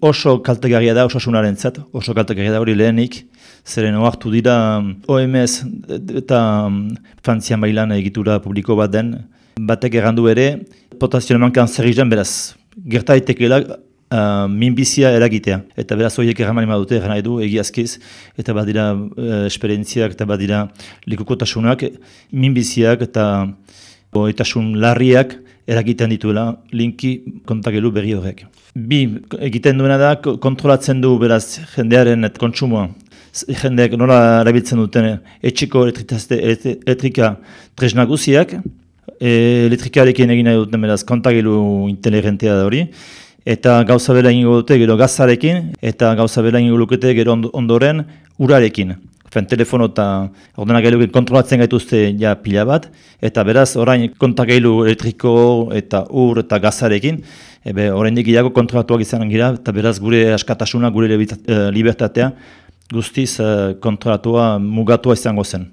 oso kaltegarria da osasunaren zat, oso kaltegarria da hori lehenik, zeren oartu dira OMS eta Frantzian bailan egitura publiko bat den, batek errandu ere, potazio emankan zer beraz, gerta itekela uh, minbizia eragitea. Eta beraz horiek erramari dute, erran nahi du, egiazkiz, eta badira uh, esperientziak, eta badira likukotasunak, minbiziak eta oitasun larriak eragiten dituela linki kontakelu berri horrek. Bi, egiten duena da, kontrolatzen du beraz jendearen kontsumoa. Jendeak nola erabiltzen duten etxiko elektrika tresnaguziak, e, elektrikarekin egin duten beraz kontakelu inteligentea da hori, eta gauza bela ingo dute gero gazarekin, eta gauza bela ingo lukete gero ondoren urarekin. Fen, telefono eta ordenagailu kontrolatzen gaituzte ja pila bat, eta beraz, orain kontakailu elektriko eta ur eta gazarekin, ebe orain dikiago kontrolatuak izan gira, eta beraz gure askatasuna, gure eh, libertatea guztiz eh, kontrolatua mugatua izango zen.